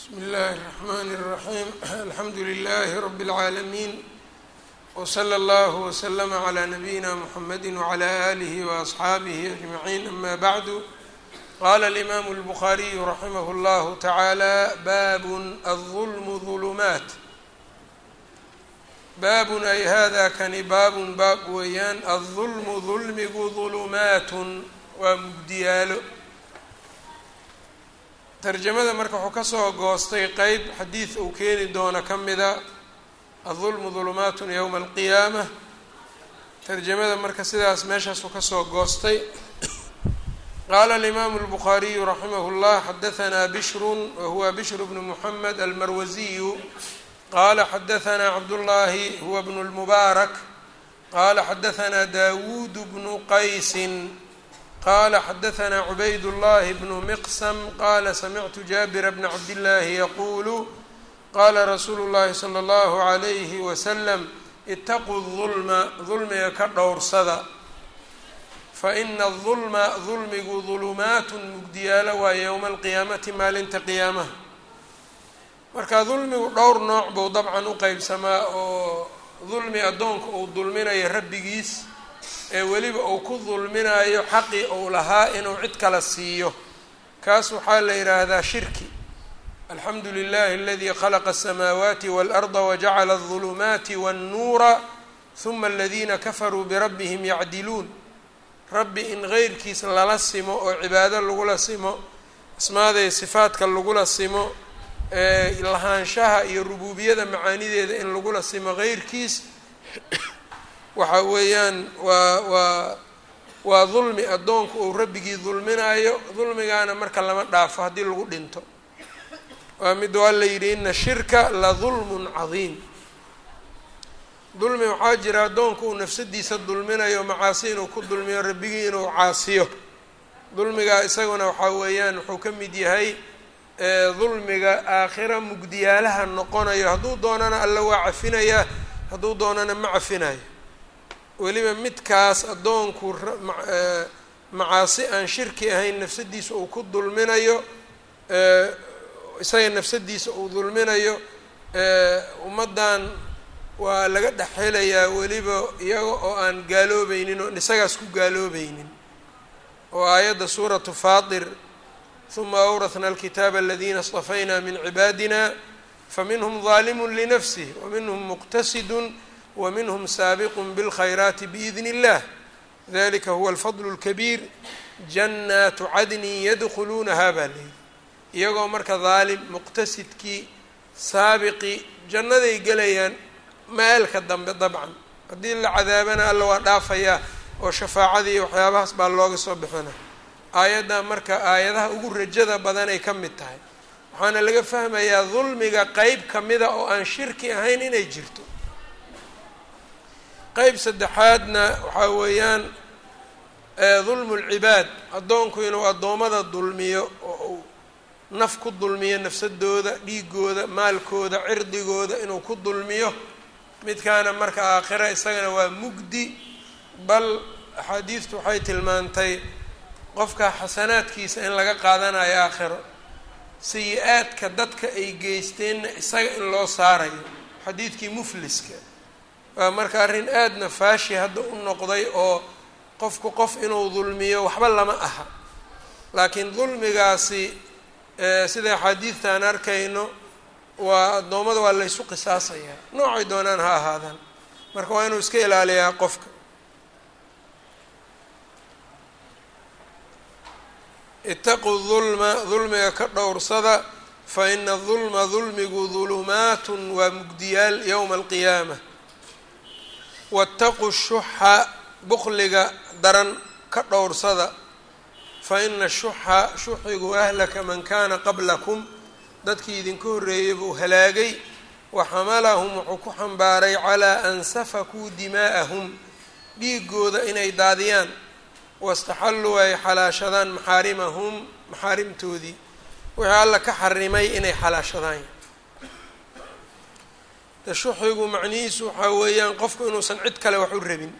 bsmi اllahi الرحmn الرaحيم alxamdu لlh رb العaalمين وslى اllه وslm عlى نbyina mحamedi وعlى آlih وأصxaabih أجمعين ama bعd qala الإmam الbخariي raximh اllah taعalى bab الظlm ظulmaat baabun ay hada kani baabun baab weeyaan aلظulmu ظulmigu ظulumaat waa mugdiyaalo tarjamada marka wuxuu ka soo goostay qeyb xadiid uu keeni doono ka mida adulmu dulumaatun yowma alqiyaama tarjamada marka sidaas meeshaasu ka soo goostay. Qaala alimaamu lbukhaariyu raximah llah xadahanaa bishrun wahuwa bishru bnu muxamed almarwasiyu qaala xadahanaa cabdullaahi huwa bnu lmubaarak qaala xadahanaa daawuud bnu qaysin qala xadaثna cubayd الlahi bnu miqsm qala samictu jaabira bna cabdالlahi yaqulu qala rasuulu الlahi slى اllahu عalayhi waslm itaquu الظulma dulmiga ka dhowrsada faina الظulma dulmigu ظulumaat mugdiyaalo waa ywma اlqiyaamati maalinta qiyaamaha marka dulmigu dhowr nooc buu dabcan u qeybsamaa oo dulmi addoonka uu dulminayo rabbigiis ee weliba uu ku dulminayo xaqii uu lahaa inuu cid kala siiyo kaas waxaa la yidhaahdaa shirki alxamdu lilahi aladii khalaqa aلsamaawaati wاlأrda wajacala الظulumaati wالnuura huma aladiina kafaruu birabbihim yacdiluun rabbi in geyrkiis lala simo oo cibaado lagula simo asmaada sifaadka lagula simo lahaanshaha iyo rubuubiyada macaanideeda in lagula simo geyrkiis waxa weeyaan waa waa waa dulmi addoonku uu rabbigii dulminayo dulmigaana marka lama dhaafo haddii lagu dhinto. Waa mid waa la yidhi ina shirka la dulmun cadiim. Dulmi waxaa jira addoonku uu nafsadiisa dulminayo macaasi inuu ku dulmiyo rabbigii inuu caasiyo. Dulmigaa isaguna waxaa weeyaan wuxuu ka mid yahay dulmiga aakhira mugdiyaalaha noqonayo. Hadduu doonana alla waa cafinayaa hadduu doonana ma cafinayo weliba midkaas addoonku macaasi aan shirki ahayn nafsadiisa uu ku dulminayo isaga nafsadiisa uu dulminayo ummaddan waa laga dhexhelayaa weliba iyaga oo aan gaaloobeynin oon isagaas ku gaaloobeynin oo aayadda suuratu faatir ثuma أwrثna الkتاab اldina اصطafayna min cibaadina faminhm ظalim لnfsه wminhm mqtasid wminhm saabiq bاlkhayraati bإidn الlah dalika huwa الfضل الكبيir janaat cadni ydkuluunaha baa leyihi iyagoo marka daalim muqtasidkii saabiqii jannaday gelayaan maalka dambe dabcan haddii la cadaabana alla waa dhaafayaa oo shafaacadii waxyaabahaas baa looga soo bixina aayaddan marka aayadaha ugu rajada badanay ka mid tahay waxaana laga fahmayaa dulmiga qeyb kamida oo aan shirki ahayn inay jirto qeyb saddexaadna waxaa weeyaan dulmu lcibaad addoonku inuu addoommada dulmiyo oo uu naf ku dulmiyo nafsadooda dhiigooda maalkooda cirdigooda inuu ku dulmiyo midkaana marka aakhira isagana waa mugdi. Bal axaadiistu waxay tilmaantay qofka xasanaadkiisa in laga qaadanayo aakhiro sayi-aadka dadka ay geysteenna isaga in loo saarayo. Xadiidkii mufliska waa marka arrin aadna faashi hadda u noqday oo qofku qof inuu dulmiyo waxba lama aha. Laakiin dulmigaasi sida axaadiidtaan arkayno waa addoommada waa laysu qisaasayaa noocay doonaan ha ahaadaan. Marka waa inuu iska ilaaliyaa qofka. Itaquu dulma dulmiga ka dhowrsada fa ina dulma dulmigu dulumaatun waa mugdiyaal yowma alqiyaama waataquu shuxa bukliga daran ka dhowrsada fa ina shuxa shuxigu ahlaka man kaana qablakum dadkii idinka horreeyey buu halaagay wa xamalahum wuxuu ku xambaaray calaa an safakuu dimaa'ahum dhiigooda inay daadiyaan wastaxalluu ay xalaashadaan maxaarimahum maxaarimtoodii. Wixii alla ka xarimay inay xalaashadaan tashuxigu macnihiisu waxaa weeyaan qofku inuusan cid kale wax u rabin.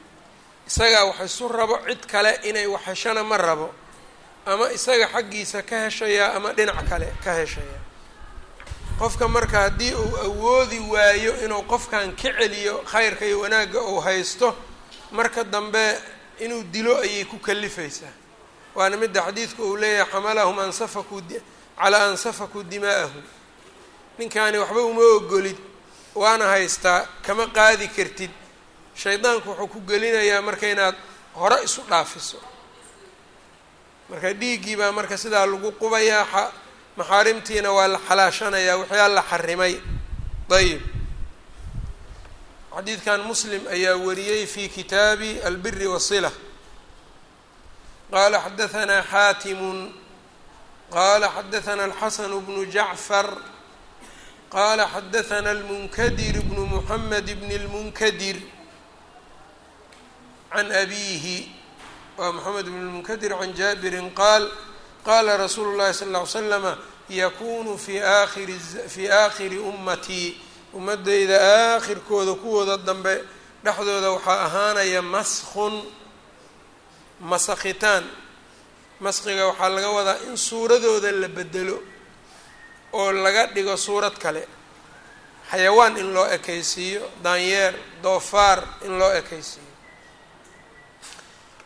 Isagaa wax isu rabo cid kale inay wax heshana ma rabo ama isaga xaggiisa ka heshayaa ama dhinac kale ka heshayaa. Qofka marka haddii uu awoodi waayo inuu qofkan ka celiyo khayrka iyo wanaagga uu haysto marka dambe inuu dilo ayay ku kalifaysaa. Waana midda xadiidku uu leeyahay xamalahum an safakuu calaa an safakuu dimaa'ahum ninkaani waxba uma ogolid waana haystaa kama qaadi kartid. Shaydaanku wuxuu ku gelinayaa marka inaad hore isu dhaafiso. Marka dhiiggii baa marka sidaa lagu qubayaa maxaarimtiina waa la xalaashanayaa wixii alla xarimay. Ayib xadiidkan muslim ayaa wariyey fi kitaabi albiri wasila qala xadahanaa xaatimun qala xadahanaa alxasanu bnu jacfar qala xadahanaa almunkadir bnu muxamed bn اlmunkadir can abiihi waa moxamed bn lmunkadir can jaabirin qaal qaala rasuulu llahi sala ll ly slama yakunu fi aakhiri fii aakhiri ummatii ummaddayda aakhirkooda kuwooda dambe dhexdooda waxaa ahaanaya maskun masakhitaan maskiga waxaa laga wadaa in suuradooda la bedelo oo laga dhigo suurad kale. Xayawaan in loo ekaysiiyo daanyeer doofaar in loo ekaysiiyo.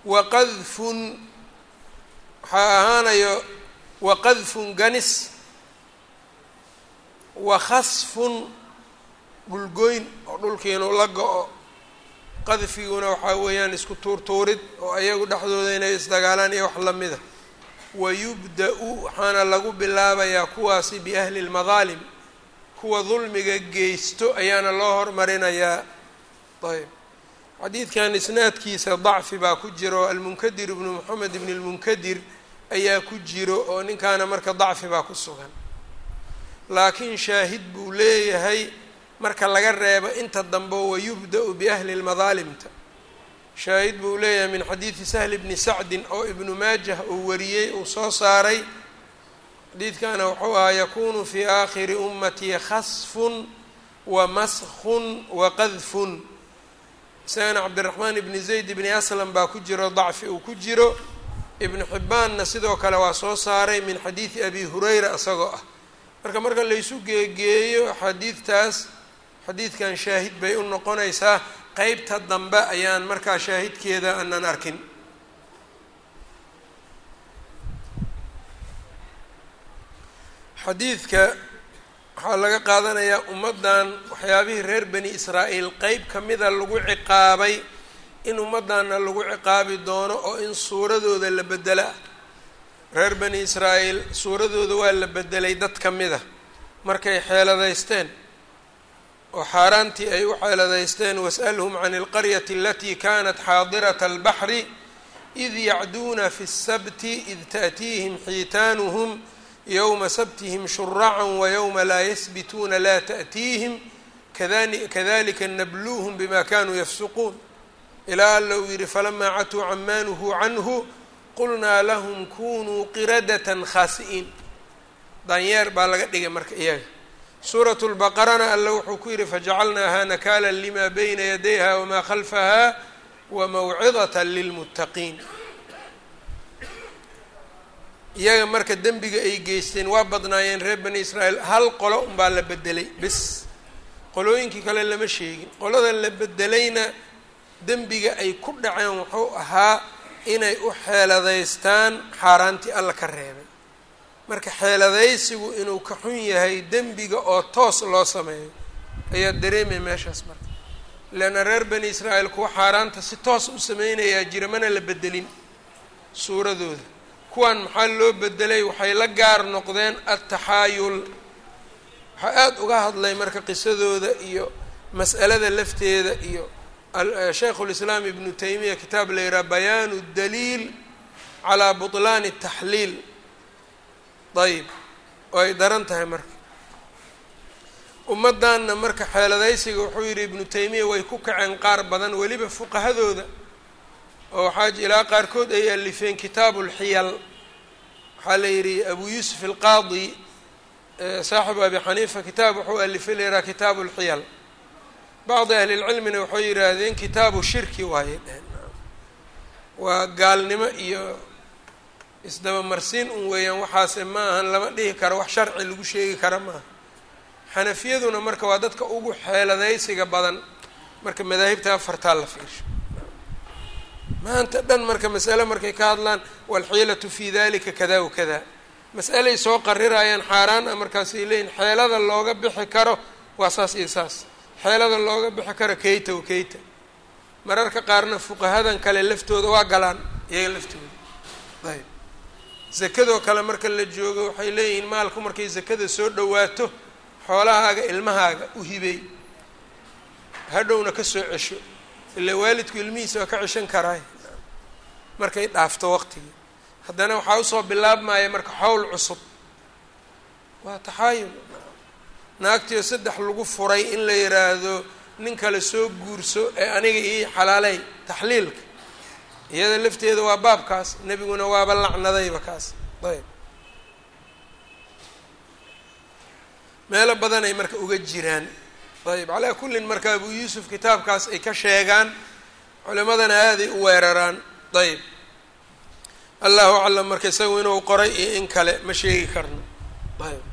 Waqadfun waxaa ahaanayo waqadfun ganis wakhasfun dhulgoyn oo dhulkiinu la go-o. Qadfiguna waxaa weeyaan isku tuurtuurid oo ayagu dhexdooda inay isdagaalaan iyo wax lamida wayubda-u waxaana lagu bilaabayaa kuwaasi biahli lmadaalim kuwa dulmiga geysto ayaana loo hormarinayaa. Ayb. xadiidkan isnaadkiisa dacfi baa ku jiro. almunkadir ibnu moxamed ibn lmunkadir ayaa ku jiro oo ninkaana marka dacfi baa ku sugan. laakiin shaahid buu leeyahay marka laga reebo inta dambe wayubda-u biahli lmadaalimta shaahid buu leeyahay min xadiidi sahli bni sacdin oo ibnu maajah uu wariyey uu soo saaray. Xadiidkana wuxuu ahaa yakunu fii aakhiri ummatii khasfun wa maskun wa qadfun. Isagana cabdiraxmaan ibni zayd ibni aslam baa ku jiro dacfi uu ku jiro. Ibnu xibbaanna sidoo kale waa soo saaray min xadiidi abi hurayra isagoo ah. Marka marka laysu geegeeyo xadiidtaas xadiidkan shaahid bay u noqonaysaa qeybta dambe ayaan markaa shaahidkeeda aanan arkin. Xadiidka waxaa laga qaadanayaa ummaddan waxyaabihii reer bani israa'iil qeyb ka mida lagu ciqaabay in ummaddanna lagu ciqaabi doono oo in suuradooda la bedela reer bani israa'iil suuradooda waa la bedelay dad ka mida. Markay xeeladaysteen oo xaaraantii ay u ceeladaysteen was'alhum can ilqaryati alatii kanat xaadirata albaxri id yacduuna fi اsabti id ta'tiihim xiitaanuhum yowma sabtihim shuracan wayowma laa yasbituuna laa ta'tiihim kadalika nabluuhum bima kanuu yafsuquun. Ilaa alla uu yidhi falamaa catuu camaanuhu canhu qulnaa lahum kunuu qiradatan khaasi'iin. Daanyeer baa laga dhigay marka iyaga suurat lbaqarana alla wuxuu ku yihi fajacalnaaha nakala lima bayna yadayha wamaa khalfaha wamawcidata lilmuttaqiin. Iyaga marka dembiga ay geysteen waa badnaayeen reer bani israa'iil hal qolo unbaa la bedelay bis. Qolooyinkii kale lama sheegin. Qolada la bedelayna dembiga ay ku dhaceen wuxuu ahaa inay u xeeladaystaan xaaraantii alla ka reebay marka xeeladaysigu inuu ka xun yahay dembiga oo toos loo sameeyo ayaa dareemaya meeshaas marka. Leanna reer bani israa'iil kuwa xaaraanta si toos u sameynayaa jira mana la bedelin suuradooda. Kuwan maxaa loo bedelay? Waxay la gaar noqdeen altaxaayul waxaa aada uga hadlay marka qisadooda iyo mas'alada lafteeda iyo shaykhu lislaam ibnu taymiya kitaab la yidhaha bayaanu daliil calaa butlaani taxliil ayb oo ay daran tahay marka. Ummaddanna marka xeeladaysiga wuxuu yidhi ibnu taymiya way ku kaceen qaar badan weliba fuqahadooda. Oo waxaa ilaa qaarkood ay alifeen kitaabu lxiyal waxaa la yidhi abu yuusuf alqaadi saaxibu abi xaniifa kitaab wuxuu alifay la yidhaha kitaabu lxiyal bacdi ahlilcilmina waxay yidhaahdeen kitaabu shirki waaye. Waa gaalnimo iyo isdabamarsiin un weeyaan waxaase ma ahan lama dhihi karo wax sharci lagu sheegi kara maaha xanafiyaduna marka waa dadka ugu xeeladaysiga badan marka madaahibta afartaa la fiirsho. Maanta dhan marka masale markay ka hadlaan walxiilatu fi dalika kada wa kada mas'alay soo qarirayaan xaaraan ah markaasay leeyihiin xeelada looga bixi karo waa saas iyo saas. Xeelada looga bixi karo keyta wa keyta mararka qaarna fuqahadan kale laftooda waa galaan iyaga laftooda. Ayb zakadoo kale marka la joogo waxay leeyihiin maalku markay zakada soo dhowaato xoolahaaga ilmahaaga u hibey hadhowna ka soo cesho. Ilaa waalidku ilmihiisa waa ka ceshan karaay markay dhaafto waqtigii haddana waxaa u soo bilaabmaya marka xowl cusub. Waa taxaayul naagtiio saddex lagu furay in la yidhaahdo nin kale soo guurso ee aniga ii xalaaley taxliilka iyada lafteeda waa baabkaas nebiguna waaba lacnadayba kaas. Ayb. Meelo badanay marka uga jiraan. Ayb. Calaa kullin marka abu yuusuf kitaabkaas ay ka sheegaan culimadana aaday u weeraraan. Ayb. Allahu aclam marka isagu inuu qoray iyo in kale ma sheegi karno. Ayb.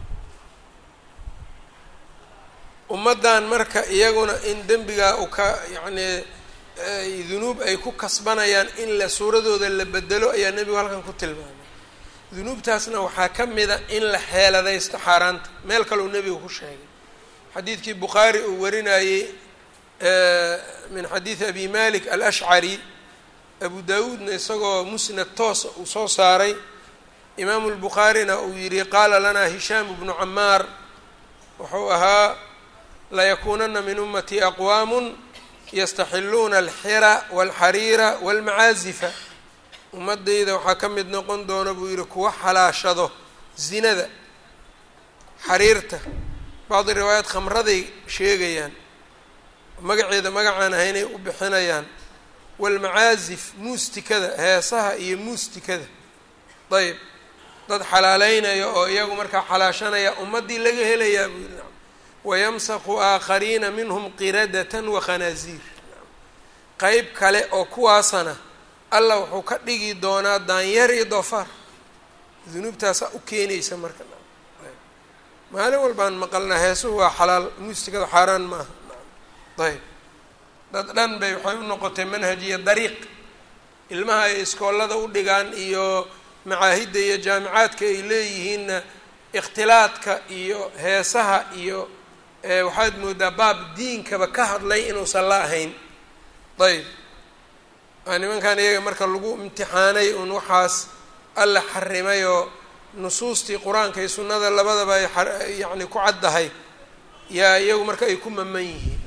Ummaddan marka iyaguna in dembigaa u ka yacni dunuub ay ku kasbanayaan in la suuradooda la bedelo ayaa nebigu halkan ku tilmaamay. Dunuubtaasna waxaa ka mida in la xeeladaysto xaaraanta. Meel kaleu nebigu ku sheegay. Xadiidkii bukhaari uu warinayey min xadiidi abi malik alashcari abu daawuudna isagoo musnad toosa uu soo saaray. Imaamu lbukhaarina uu yihi qaala lanaa hishaam bnu camaar wuxuu ahaa layakuunana min ummatii aqwaamun yastaxiluuna alxira walxariira walmacaazifa ummadayda waxaa ka mid noqon doona buu yihi kuwa xalaashado zinada xariirta. Bacdi riwaayaat khamraday sheegayaan magaceeda magacaan ahaynay u bixinayaan walmacaazif muustikada heesaha iyo muustikada. Ayb dad xalaaleynaya oo iyagu markaa xalaashanaya ummaddii laga helayaa buu yihi wayamsaku aakhariina minhum qiradatan wakhanaaziir qeyb kale oo kuwaasana allah wuxuu ka dhigi doonaa daanyeer iyo doofaar dunuubtaasaa u keenaysa marka maalin walbaan maqalnaa heesuhu waa xalaal muustikada xaaraan ma aha ayb dad dhan bay waxay u noqotay manhaj iyo dariiq ilmaha ay iskoolada u dhigaan iyo macaahidda iyo jaamicaadka ay leeyihiinna ikhtilaadka iyo heesaha iyo waxaad moodaa baab diinkaba ka hadlay inuusan la ahayn. Ayb nimankan iyaga marka lagu imtixaanay un waxaas alla xarimay oo nusuustii qur'aanka iyo sunnada labadaba ay yacni ku caddahay. Yaa iyagu marka ay ku maman yihiin.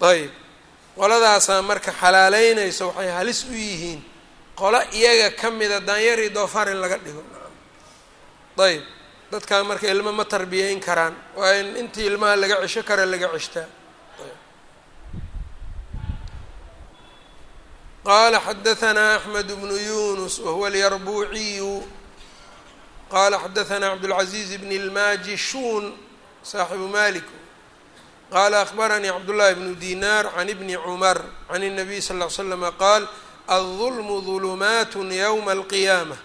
Ayb qoladaasaa marka xalaaleynayso waxay halis u yihiin. Qolo iyaga ka mida daanyari doofaar in laga dhigo. Ayb dadkaa marka ilmo ma tarbiyeyn karaan waa in intii ilmaha laga cesho kara laga ceshtaa qala xadaثna أحmed بن yunus wahuwa اlyarbuuciyu qala xadaثna cabdالعaزيز بن الmajishun صaaxibu malik qala أخbaranii cabdالlahi بن dinar عan بni cmar عan النabiy sal اه ly slm qaal الظulm ظulumaat ywma الqiyaamة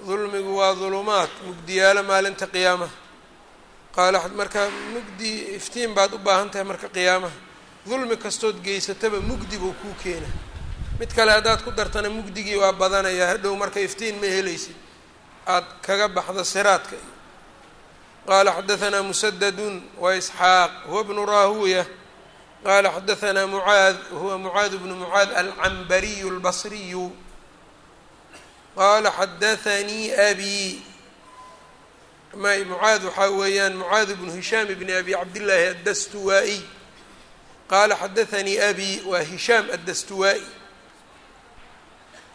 dulmigu waa dulumaad mugdiyaalo maalinta qiyaamaha. Qaala marka mugdi iftiin baad u baahan tahay marka qiyaamaha. Dulmi kastood geysataba mugdi buu kuu keena mid kale haddaad ku dartana mugdigii waa badanaya hadhow marka iftiin ma helaysid aad kaga baxdo siraadka. Iyo qaala xadahanaa musadadun waa isxaaq huwa bnu raahuuya. Qaala xadahanaa mucaad huwa mucaad bnu mucaad alcambariyu albasriyu qala xadaثanii abi may mucaad waxaa weeyaan mucaad bnu hishaam bni abi cabdillaahi addastuwaa-iy qaala xadaثanii abi waa hishaam addastuwaa-i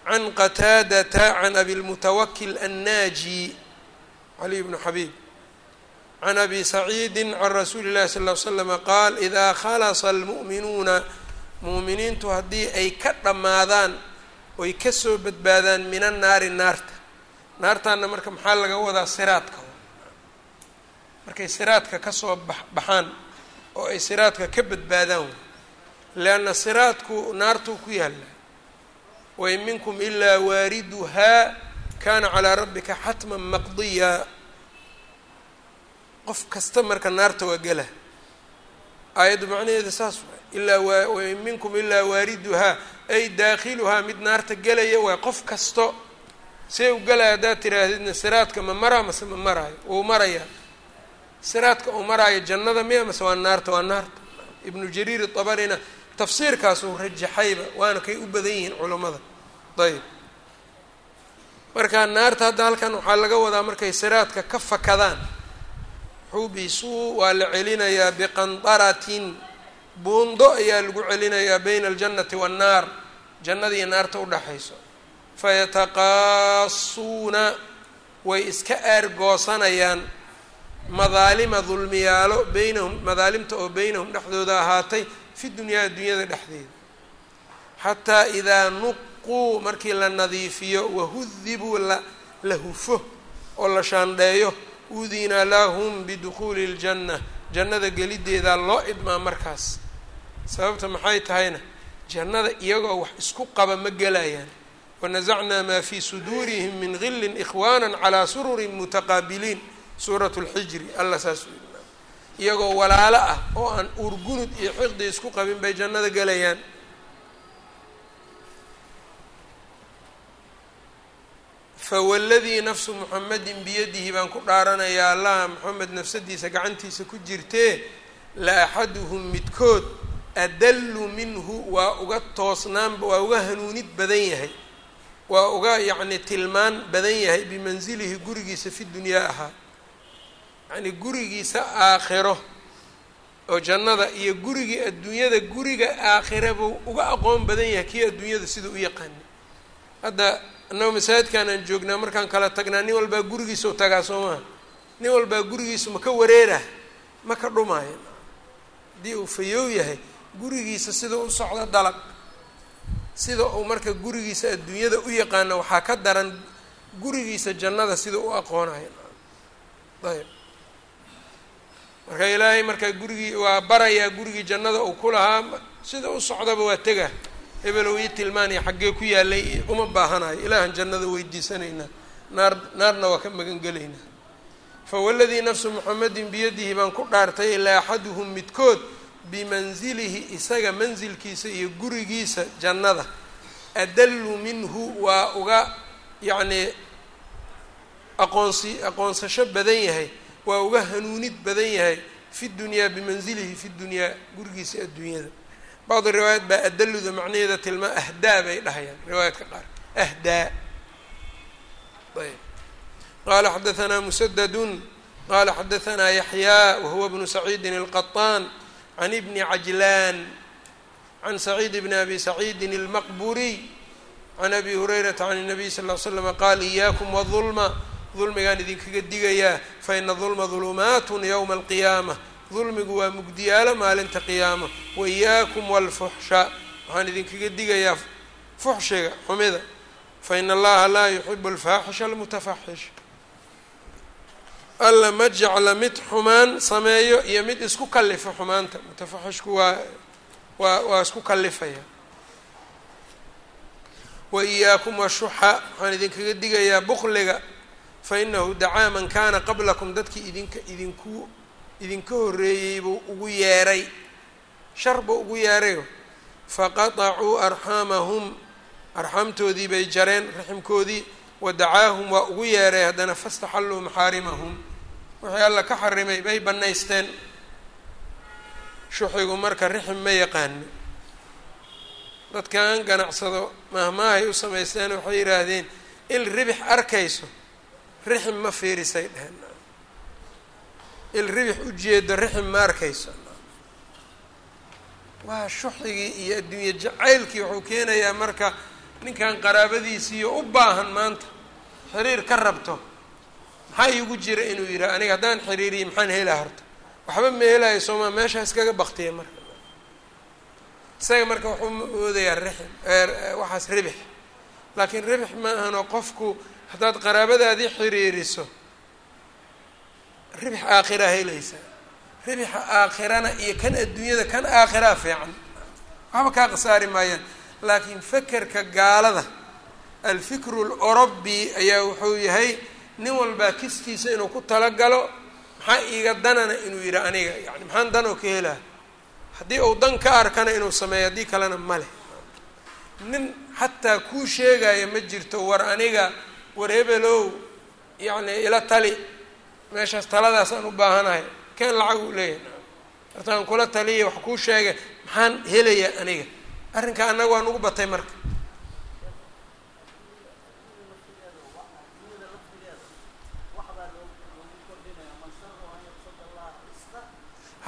can qataadata can abi lmutawakil annaaji caliy bnu xabiib can abi saciidi can rasuuli llahi sal ly slama qaal idaa khalasa almu'minuuna mu'miniintu haddii ay ka dhammaadaan oy ka soo badbaadaan min annaari naarta. Naartaana marka maxaa laga wadaa siraadka? Markay siraadka ka soo baxaan oo ay siraadka ka badbaadaan leanna siraadku naartuu ku yaalla. Wain minkum ilaa waariduhaa kana calaa rabbika xatman maqdiya. Qof kasta marka naarta waa gela. Aayaddu macnaheeda saas waay. Ilaa waa minkum ilaa waariduhaa ay daakhiluhaa mid naarta gelaya waa qof kasto. See u gelaya haddaad tiraahdidna siraadka ma maraa mase ma maraayo wuu marayaa. Siraadka uu maraayo jannada miya mase waa naarta waa naarta ibnu jariir tabarina tafsiirkaasuu rajaxayba waana kay u badan yihiin culammada ayb marka naarta hadda halkan waxaa laga wadaa markay siraadka ka fakadaan. Xubisuu waa la celinayaa biqandaratin buundo ayaa lagu celinayaa bayna aljannati waannaar jannada iyo naarta udhaxayso fayataqaasuuna way iska aargoosanayaan madaalima dulmiyaalo beynahum madaalimta oo beynahum dhexdooda ahaatay fi dunyaa addunyada dhexdeeda. Xataa idaa nuquu markii la nadiifiyo wahudibuu la hufo oo la shaandheeyo udina lahum bidukhuuli ljanna jannada gelideedaa loo idmaa markaas sababta maxay tahayna? Jannada iyagoo wax isku qaba ma gelayaan. Wanasacnaa maa fii suduurihim min gillin ikhwaana calaa sururin mutaqaabiliin. Suurat lxijri alla saas iyagoo walaalo ah oo aan uurgunud iyo xiqdi isku qabin bay jannada gelayaan. Fawaladii nafsu muxamedin biyadihi baan ku dhaaranayaa allaha moxamed nafsadiisa gacantiisa ku jirtee la axaduhum midkood adallu minhu waa uga toosnaan waa uga hanuunid badan yahay. Waa uga yacni tilmaan badan yahay bimansilihi gurigiisa fi dunyaa ahaa yacni gurigiisa aakhiro oo jannada iyo gurigii adduunyada guriga aakhira buu uga aqoon badan yahay kii adduunyada siduu u yaqaana hadda annago masaajidkan aan joognaa markaan kala tagnaa nin walbaa gurigiisa u tagaa soo maha nin walbaa gurigiisa ma ka wareera ma ka dhumaayo. Haddii uu fayow yahay gurigiisa sida u socdo dalaq sida uu marka gurigiisa adduunyada u yaqaana waxaa ka daran gurigiisa jannada sida u aqoonayo ayb marka ilaahay marka gurigii waa barayaa gurigii jannada uu ku lahaa sida u socdaba waa tega. Hebelow ii tilmaanaya xaggee ku yaalay uma baahanayo ilaahan jannada weydiisanaynaa. Naar naarna waa ka magan gelaynaa fawaladii nafsu muxamedin biyadihi baan ku dhaartay ilaa axaduhum midkood bimansilihi isaga mansilkiisa iyo gurigiisa jannada. Adallu minhu waa uga yacnii aqoonsi aqoonsasho badan yahay waa uga hanuunid badan yahay fi dunyaa bimansilihi fi dunyaa gurigiisa adduunyada. Bacdi riwaayaat baa adaluda macnaheeda tilmaa ahdaa bay dhahayaan riwaayaadka qaar. Ahdaa. Ayb. Qala xadaanaa musadadun qala xadaanaa yaxyaa wahuwa bnu saciidin alqaطaan can ibni cajlaan can saciid bni abi saciidin اlmaqburiy can abi hurayrata can الnabiy sal ll ly slama qaal iyaakum wاظulma dulmigaan idinkaga digayaa faina dulma dulumaat ywma alqiyaama dulmigu waa mugdiyaalo maalinta qiyaama waiyaakum walfuxsha waxaan idinkaga digayaa fuxshiga xumida faina allaha laa yuxibu alfaaxisha almutafaxish alla ma jecla mid xumaan sameeyo iyo mid isku kalifa xumaanta. Mutafaxishku waa waa waa isku kalifaya waiyaakum washuxa waxaan idinkaga digayaa bukliga fainahu dacaa man kaana qablakum dadkii idinka idinku idinka horreeyey buu ugu yeeray. Shar buu ugu yeerayo faqatacuu arxaamahum arxaamtoodii bay jareen raximkoodii. Wa dacaahum waa ugu yeeray haddana fastaxalluu maxaarimahum wixii alla ka xarimay bay bannaysteen. Shuxigu marka rixim ma yaqaano dadkan ganacsado mahmaahay u samaysteen waxay yidhaahdeen il ribix arkayso rixim ma fiirisay dheheen il ribix ujeedo rixim ma arkayso. Waa shuxigii iyo adduunye jacaylkii wuxuu keenayaa marka ninkan qaraabadiisiiyo u baahan maanta xiriir ka rabto maxaa iigu jira inuu yidhaha aniga haddaan xiriiriyo maxaan helaa horta? Waxba ma helayo soomaa meeshaa iskaga baktiya marka. Isaga marka wuxuu ma oodayaa rixim waxaas ribix. Laakiin ribix ma ahano qofku haddaad qaraabadaadii xiriiriso ribix aakhiraa helaysaa ribixa aakhirana iyo kan adduunyada kan aakhiraa fiican. Waxba kaa khasaari maayaan. Laakiin fekerka gaalada alfikru lorobi ayaa wuxuu yahay nin walbaa kistiisa inuu ku talagalo maxaa iiga danana inuu yidhi aniga? Yani maxaan danoo ka helaa haddii uu dan ka arkana inuu sameeyo haddii kalena ma leh. Nin xataa kuu sheegaya ma jirto war aniga war hebelow yacni ila tali meeshaas taladaasaan u baahanahay keen lacag uu leeyahay. Martaan kula taliya wax kuu sheegay maxaan helayaa aniga? Arrinka annaga waa nugu batay marka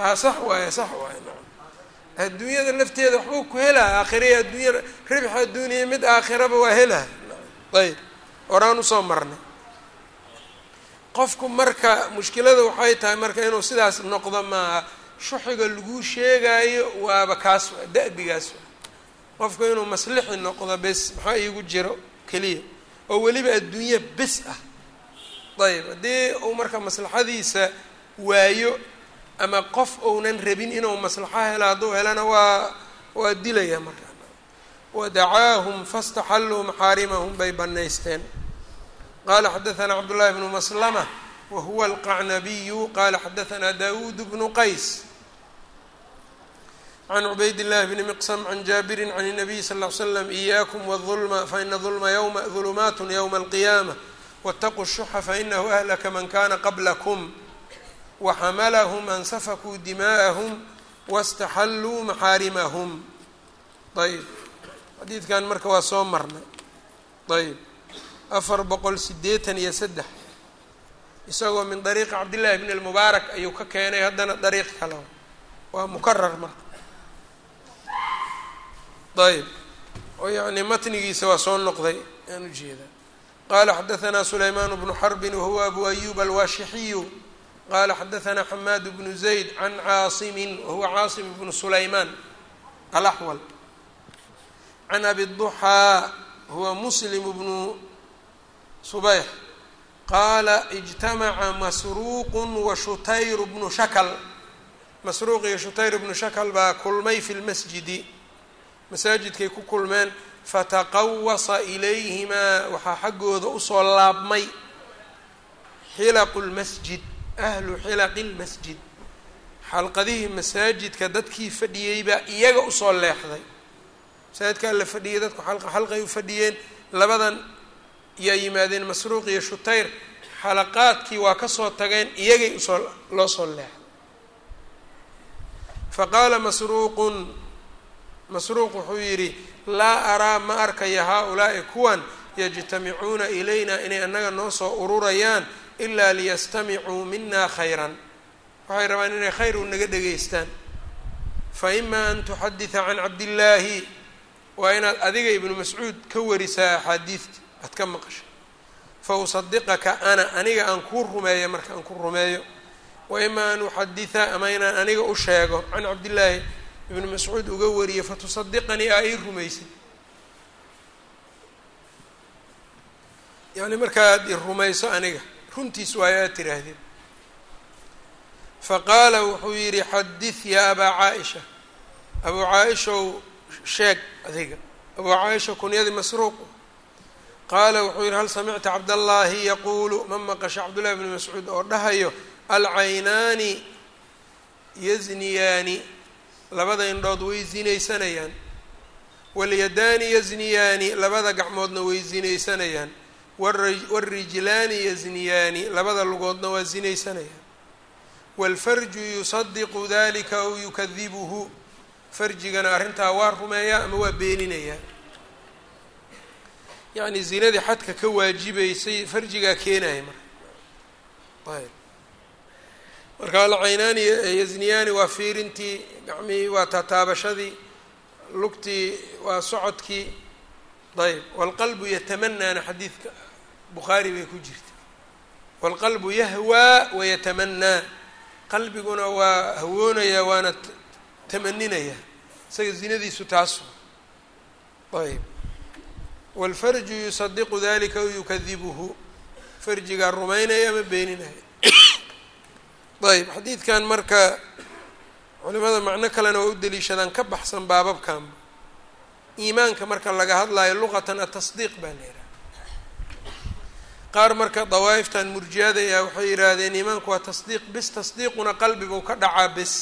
haa sax waaye sax waaye. Nacam adduunyada lafteeda waxbuu ku helaa aakhiraya adduunya ribx adduuniya mid aakhiraba waa helaa. Ayb horaan u soo marnay. Qofku marka mushkilada waxay tahay marka inuu sidaas noqdo maaha shuxiga laguu sheegaayo waaba kaas waa da-bigaas waa. Qofku inuu maslixi noqdo bes maxaa iigu jiro keliya? Oo weliba adduunye bes ah. Ayb haddii uu marka maslaxadiisa waayo ama qof ounan rabin inuu maslaxo helo hadduu helana waa waa dilaya marka wadacaahum faاstaxalluu maxaarimahum bay banaysteen qala xadaثna cabdالlahi bnu maslama wahuwa alqacnabiyu qala xadaثna dawud bnu qays can cubayd الlahi bni miqsm can jaabiri can الnabiy sal اه l slam إiyaakum wالظulma faina ظulma ywma ظulumaat ywma اlqiyamة wاtaquu الshuxa fainahu ahlaka man kana qablakum waxamalahum an safakuu dimaa'ahum waاstaxalluu maxaarimahum ayb xadiidkan marka waa soo marnay ayb afar boqol sideetan iyo saddex isagoo min dariiqi cabdillaahi bn almubaarak ayuu ka keenay haddana dariiq kale waa mukarar marka ayb oo yani matnigiisa waa soo noqday yaan ujeeda qaala xadaanaa sulaymaan bnu xarbin wahuwa abu ayuba alwaashixiyu qala xadaثna xamaad bnu zayd can caasimi wahuwa caasim bnu sulayman alaxwal can abi duxaa huwa muslim bnu subayx qaala ijtamaca masruuqu wa shutayr bnu shakl masruuq iyo shutayr bnu shakl baa kulmay fi lmasjidi masaajidkay ku kulmeen fataqawasa ilayhimaa waxaa xaggooda u soo laabmay xilaqu lmasjid ahlu xilaqi lmasjid xalqadihii masaajidka dadkii fadhiyey baa iyaga u soo leexday. Masaajidkaa la fadhiyey dadku xalqa xalqay u fadhiyeen. Labadan yaa yimaadeen masruuq iyo shutayr xalaqaadkii waa ka soo tageen iyagay u soo loo soo leexday faqaala masruuqun masruuq wuxuu yidhi laa araa ma arkaya haa-ulaa'i kuwan yajtamicuuna ilayna inay annaga noo soo ururayaan ilaa liyastamicuu mina khayran waxay rabaan inay khayr u naga dhegaystaan fa ima an tuxadida can cabdillaahi waa inaad adiga ibnu mascuud ka warisaa axaadiidta aad ka maqashay fa usadiqaka ana aniga aan kuu rumeeyo marka aan ku rumeeyo wa ima an uxadida ama inaan aniga u sheego can cabdillaahi ibnu mascuud uga wariyo fatusadiqanii aa ii rumaysid yacni markaad i rumayso aniga runtiis waayo aad tiraahdeen faqaala wuxuu yidhi xadid yaa abaa caa-isha. Abuu caa-ishow sheeg adiga abuu caa-isha kunyadii masruuq. Qaala wuxuu yidhi hal samicta cabdallaahi yaquulu ma maqasha cabdullahi bni mascuud oo dhahayo alcaynaani yazniyaani labada indhood way zinaysanayaan. Walyadaani yazniyaani labada gacmoodna way zinaysanayaan wاlrijlaani yazniyaani labada lugoodna waa zinaysanayaan wاlfarju yusadiqu dalika aw yukadibuhu farjigana arrintaa waa rumeeyaa ama waa beeninayaa yacni zinadii xadka ka waajibaysay farjigaa keenaya marka ayb marka alcaynaani yazniyaani waa fiirintii gacmihii waa taataabashadii lugtii waa socodkii ayb wاlqalbu yatamanaana xadiidka bukhaari bay ku jirta wاlqalbu yahwaa wayatamanaa qalbiguna waa hawoonayaa waana tamaninayaa isaga zinadiisu taasu. Ayb wاlfarju yusadiqu dalika aw yukadibuhu farjigaa rumaynaya ama beeninaya. Ayb xadiidkan marka culimada macno kalena waa u deliishadaan ka baxsan baababkanba iimaanka marka laga hadlayo luqatan atasdiiq baa la yidhaha qaar marka dawaa'iftan murjiyada ayaa waxay yidhaahdeen iimaanku waa tasdiiq bis tasdiiquna qalbiguu ka dhacaa bis.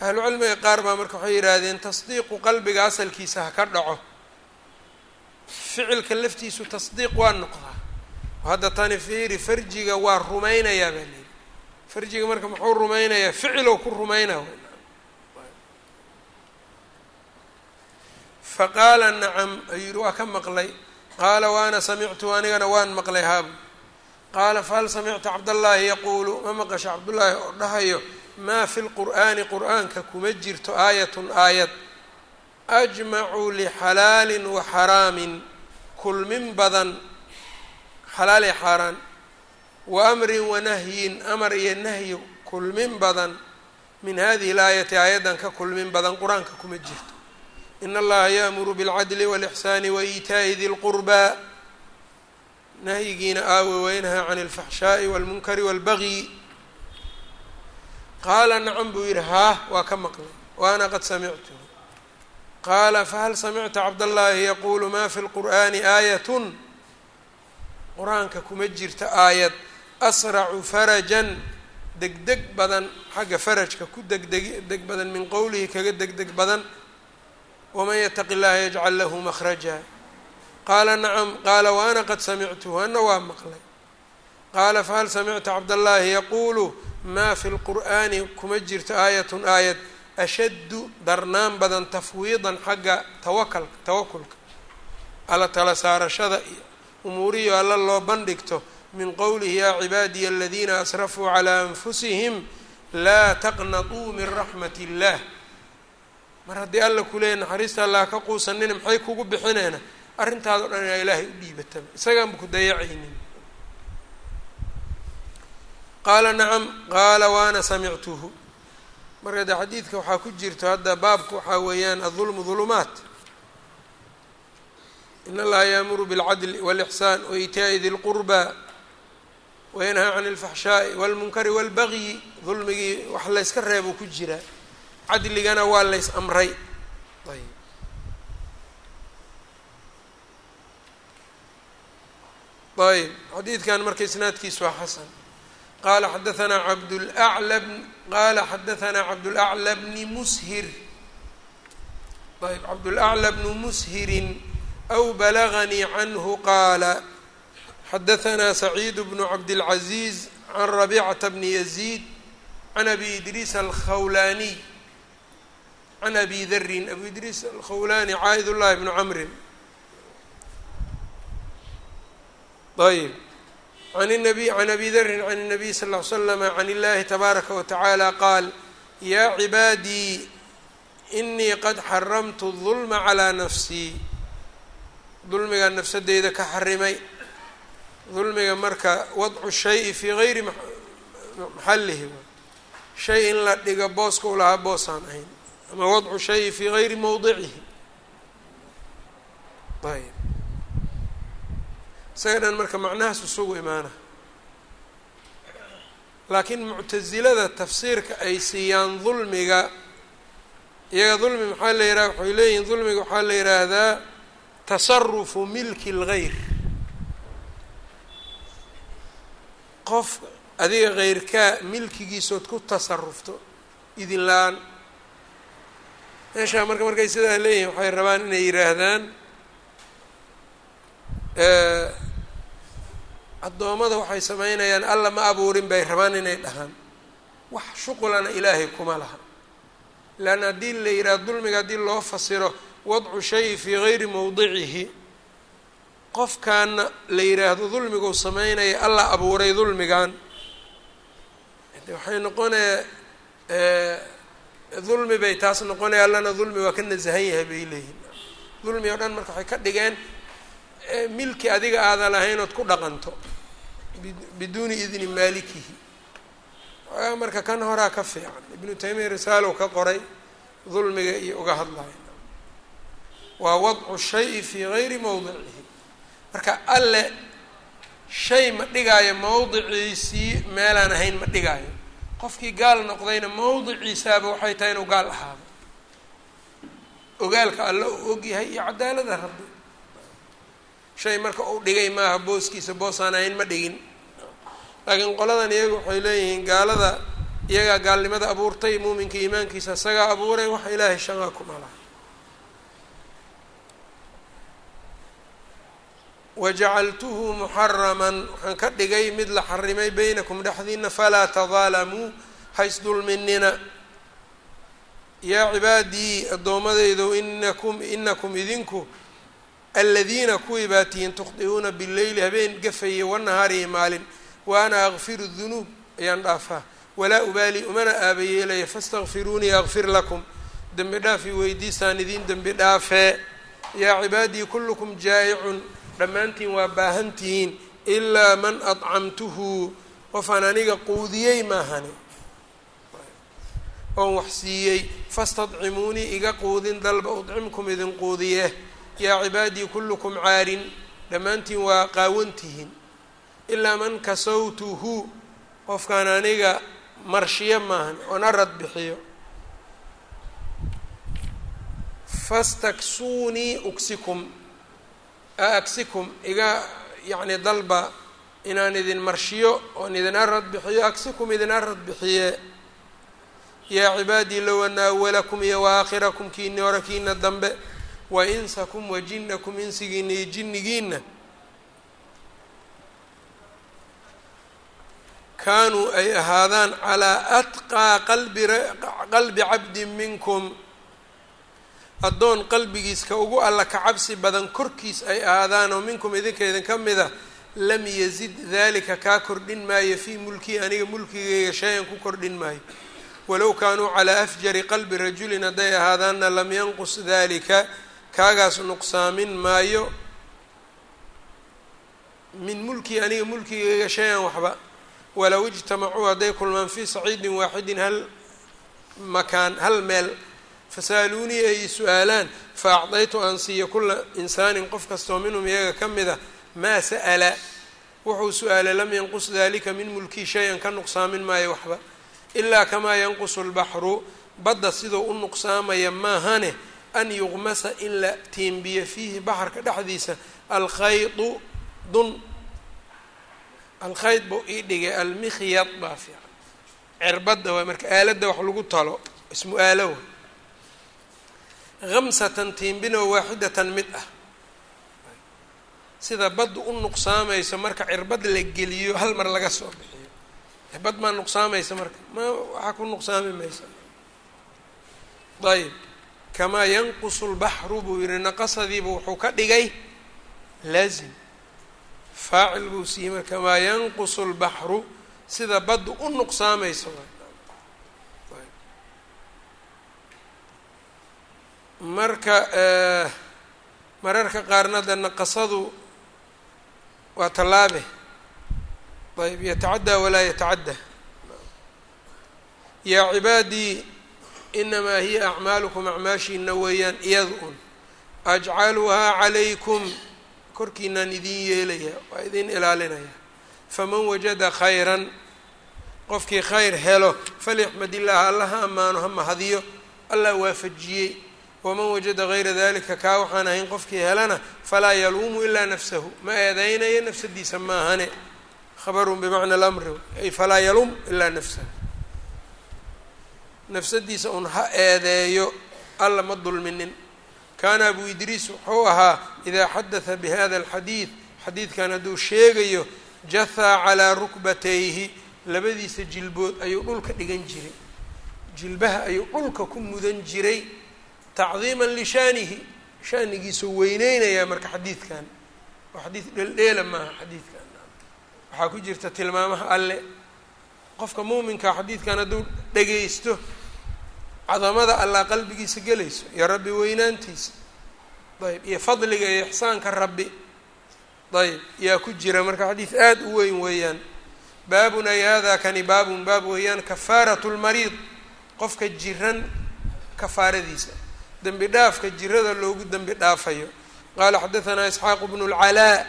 Ahlucilmiga qaar baa marka waxay yidhaahdeen tasdiiqu qalbiga asalkiisa ha ka dhaco. Ficilka laftiisu tasdiiq waa noqdaa. Hadda tani fiiri farjiga waa rumaynayaa baa leeyi farjiga marka muxuu rumaynayaa? Ficilow ku rumaynaa faqaala nacam ayuu yihi waa ka maqlay qaala waana samictu anigana waan maqlay haabu qaala fahal samicta cabdallaahi yaquulu ma maqasha cabdullaahi oo dhahayo maa fi lqur'aani qur'aanka kuma jirto aayatun aayad ajmacu lixalaalin wa xaraamin kulmin badan xalaal iyo xaaraan wa amrin wa nahyin amar iyo nahyi kulmin badan min hadihi laayati aayaddan ka kulmin badan qur'aanka kuma jirto in allaha yaamuru bilcadli walixsaani wa iitaa'i di lqurbaa nahyigiina aawe waynhaa can alfaxshaa'i walmunkari walbagyi qaala nacam buu yidhi haah waa ka maqlay wa ana qad samictuhu qaala fahal samicta cabdallaahi yaquulu ma fi lqur'aani aayatun qur'aanka kuma jirta aayad asracu farajan degdeg badan xagga farajka ku degdeg deg badan min qowlihi kaga degdeg badan waman yataqi llaha yajcal lahu makhraja qaala nacam qaala wa ana qad samictuhu ana waa maqlay qaala fahal samicta cabdallaahi yaquulu maa fi lqur'aani kuma jirto aayatun aayad ashaddu darnaan badan tafwiidan xagga tawakalka tawakulka alla tala saarashada iyo umuuriyo alla loo bandhigto min qowlihi yaa cibaadiya aladiina asrafuu calaa anfusihim laa taqnatuu min raxmat illaah mar haddii alla ku leeya naxariista allah ka quusanina maxay kugu bixineena arrintaado dhan inaa ilaahay u dhiibataba isagaanba ku dayacaynin. Qaala nacam. Qaala waana samictuhu. Marka de xadiidka waxaa ku jirto hadda baabka waxaa weeyaan adulmu dulumaat in allaha yaamuru bilcadli walixsaan waitaa'i di lqurbaa wayanhaa can alfaxshaa'i walmunkari walbagyi. Dulmigii wax layska reebuu ku jiraa cadligana waa lays amray. Ayb. Ayb. Xadiidkan marka isnaadkiisu waa xasan. Qala xadaanaa cabdlacla qala xadaanaa cabdulacla bni mushir. Ayb cabdulacla bnu mushirin aw balaganii canhu qaala xadaanaa saciid bnu cabdilcaziiz can rabicata bni yaziid can abi idriis alkhawlaaniy can abi darin abu idriis alkhawlaani caa'id llahi bnu camrin ayb can النبي عن أbي dri عن النبي صلى اه عل سلم عن الlahi تbاaraka وتaعالى qاal ya عibaadيi إنii qad xaramtu الظulma عlى nafsii dulmigaa nafsadeyda ka xarimay dulmiga marka wadcu الشhayءi fii غayri maxalihi shay in la dhigo booska u lahaa boosaan ahayn ama wadcu shayi fii gayri mowdicihi ayb isaga dhan marka macnahaas isugu imaana. Laakiin muctasilada tafsiirka ay siiyaan dulmiga iyaga dulmi maxaa la yihahda waxay leeyihiin dulmiga waxaa la yihaahdaa tasarufu milki lgayr qof adiga heyrkaa milkigiisood ku tasarufto idin la'aan meeshaa marka markay sidaa leeyihiin waxay rabaan inay yidhaahdaan addoommada waxay sameynayaan alla ma abuurin bay rabaan inay dhahaan. Wax shuqulana ilaahay kuma laha. Leanna haddii la yidhaha dulmiga haddii loo fasiro wadcu shayi fii gayri mowdicihi qofkaana la yidhaahdo dulmiguu sameynaya alla abuuray dulmigan. Waxay noqonaya dulmi bay taas noqonaya allana dulmi waa ka nasahan yahay bay leeyihiin dulmi oo dhan marka waxay ka dhigeen milki adiga aadan lahayn ood ku dhaqanto biduuni idni maalikihi. Marka kan horaa ka fiican ibnu taymiya risaalow ka qoray dulmiga iyo uga hadlaya waa wadcu shayi fii gayri mowdicihi marka alle shay ma dhigaayo mowdiciisii meelaan ahayn ma dhigaayo qofkii gaal noqdayna mowdiciisaaba waxay tahay inuu gaal ahaado. Ogaalka alle uu ogyahay iyo cadaalada rabbi. Shay marka uu dhigay maaha booskiisa boosaan ahayn ma dhigin. Laakiin qoladan iyaga waxay leeyihiin gaalada iyagaa gaalnimada abuurtay muuminka iimaankiisa isagaa abuuray waxa ilaahay shangaa ku dhalaa wajacaltuhu muxaraman waxaan ka dhigay mid la xarimay beynakum dhexdiina falaa tadaalamuu haysdulminina yaa cibaadii addoommadaydow inakum inakum idinku aladiina kuwii baa tihiin tukhdi'uuna bileyli habeen gafaya wanahaari iyo maalin wa ana akfiru dunuub ayaan dhaafaa walaa ubaali umana aabayeelaya fastakfiruunii akfir lakum dembi dhaafii weydiisaan idiin dembi dhaafee yaa cibaadii kullukum jaa'icun dhammaantiin waa baahantihiin ilaa man adcamtuhu qofaan aniga quudiyey maahani. Oon wax siiyey fastadcimuunii iga quudin dalba udcimkum idin quudiye. Yaa cibaadii kullukum caarin. Dhammaantiin waa qaawantihiin ilaa man kasawtuhu qofkaan aniga marshiyo maahan oon arad bixiyo. Fastaksuunii uksikum aagsikum iga yacni dalba inaan idin marshiyo oon idin arad bixiyo agsikum idin arad bixiye yaa cibaadii low ana awalakum iyo waakhirakum kiini hore kiina dambe wa insakum wa jinnakum insigiina iyo jinnigiina kaanuu ay ahaadaan calaa atqaa qalbi qalbi cabdin minkum addoon qalbigiiska ugu alla ka cabsi badan korkiis ay ahaadaan oo minkum idinka idinka mida lam yazid dalika kaa kordhin maayo fii mulkii aniga mulkigayga shay-an ku kordhin maayo. Walow kaanuu calaa afjari qalbi rajulin hadday ahaadaanna lam yanqus dalika kaagaas nuqsaamin maayo min mulkii aniga mulkigayga shay-an waxba. Walow ijtamacuu hadday kulmaan fii saciidin waaxidin hal makaan hal meel fasaaluunii ay su'aalaan fa acdaytu aan siiyo kula insaanin qof kastoo minhum iyaga ka mida maa sa'ala wuxuu su'aalay lam yanqus dalika min mulkii shay-an ka nuqsaamin maayo waxba ilaa kamaa yanqusu lbaxru badda siduu u nuqsaamaya maahane an yuqmasa in la tiimbiyo fiihi baxarka dhexdiisa alkhaydu dun alkhayd buu ii dhigay almikhyad baa fiican. Cirbadda waa marka aaladda wax lagu talo ismu aalowa hamsatan tiimbinoo waaxidatan mid ah sida baddu u nuqsaamayso marka cirbad la geliyo hal mar laga soo bixiyo cirbad maa nuqsaamaysa marka ma waxaa ku nuqsaami maysa ayb kamaa yanqusu lbaxru buu yihi naqasadiibu wuxuu ka dhigay laazim faacil buu siiyey marka kamaa yanqusu lbaxru sida baddu u nuqsaamayso marka mararka qaarna de naqasadu waa tallaabe. Ayb yatacaddaa walaa yatacadda. Yaa cibaadii inamaa hiya acmaalukum acmaashiina weeyaan iyada un. Ajcaluhaa calaykum korkiinaan idin yeelaya waa idin ilaalinaya. Faman wajada khayran qofkii khayr helo falyaxmad illaaha alla ha ammaano ha mahadiyo allah waafajiyey waman wajada gayra dalika kaa waxaan ahayn qofkii helana falaa yaluumu ilaa nafsahu. Ma eedeynayo nafsadiisa maahane khabarun bimacna alamri. Ay falaa yaluum ilaa nafsahu nafsadiisa un ha eedeeyo alla ma dulminin. Kaana abu idriis wuxuu ahaa idaa xadatha bihada alxadiid. Xadiidkan hadduu sheegayo jahaa calaa rukbatayhi. Labadiisa jilbood ayuu dhulka dhigan jiray. Jilbaha ayuu dhulka ku mudan jiray tacdiima lishaanihi shaanigiisuu weyneynayaa marka xadiidkan oo xadiid dheeldheela maaha xadiidkan waxaa ku jirta tilmaamaha alle qofka muuminkaa xadiidkan hadduu dhagaysto cadamada allah qalbigiisa gelayso iyo rabbi weynaantiisa ayb iyo fadliga iyo ixsaanka rabbi ayb yaa ku jira marka xadiid aada u weyn weeyaan baabun ay hada kani baabun baab weeyaan kafaarat lmariid qofka jiran kafaaradiisa dembi dhaafka jirada loogu dembi dhaafayo qaala xadahanaa isxaaq bnu اlcalaa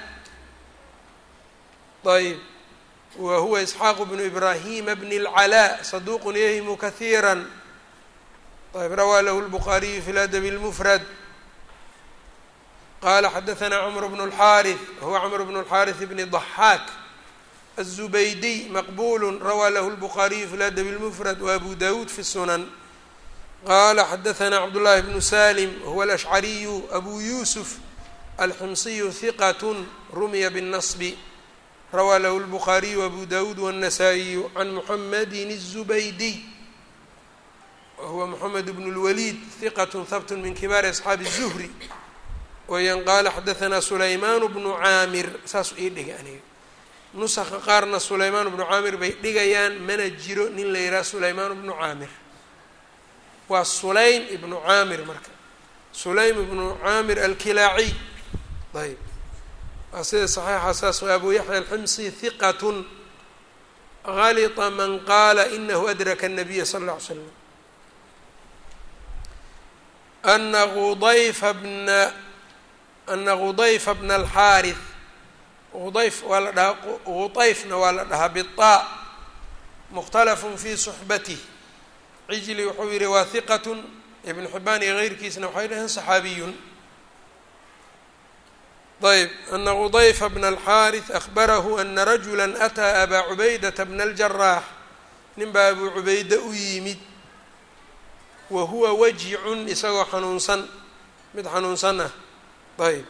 ayb wa huwa isxaaq bnu ibrahima bni اlcalaa saduuqun yahimu kahiira ayb rawaa lahu lbuqaariyu fi ladabi اlmufrad qala xadaثna cmr bn الxariث huwa cmr bn الxariث bni ضaxaak الزubaydiy maqbul rawaa lahu الbخariyu fi ladb الmfrad وabu dawud fi الsunan qala xadaثna cabdالlahi bnu salim huwa alأshcariyu abu yusuf alximsiyu hiqat rumiya bالnaصb rawaa lahu الbخariyu abu dawud والnasaa-iyu can muxamadi الزubaydiy wahuwa mxamed bn اlwalid hiqat habt min kibaari asxaabi الzuhri wayan qaala xadaثna sulaymaan bnu caamir saasuu ii dhigay aniga nusaka qaarna sulaymaan bnu caamir bay dhigayaan mana jiro nin la yidhaha sulaymaan bnu caamir waa sulaym ibnu caamir marka sulaym ibnu caamir alkilaaciy ayb waa sida saxiixa saas abu yaxya alximsi hiqat galita man qaala inahu adraka الnabiya sal اlla ly slam ana udayfa bna ana gudayfa bna alxaarith udayf waa la dhahaa gudayfna waa la dhahaa bitaa mukhtalafun fi suxbatih cijli wuxuu yihi waa hiqatun ibn xibaan iyo keyrkiisna waxay dhaheen saxaabiyun. Ayb ana gudayfa bna alxaarith ahbarahu ana rajula ataa abaa cubaydata bna aljaraax nin baa abuu cubayde u yimid. Wa huwa wajicun isagoo xanuunsan mid xanuunsan ah. Ayb